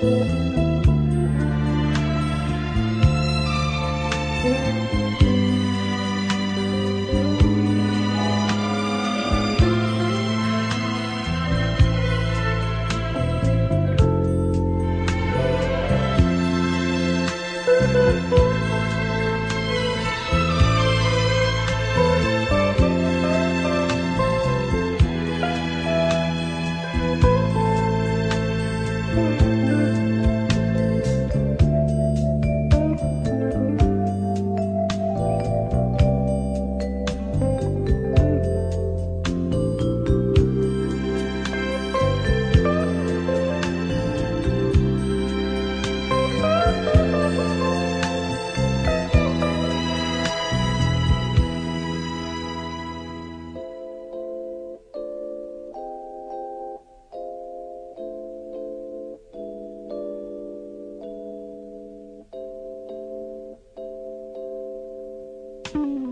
Música Mm-hmm.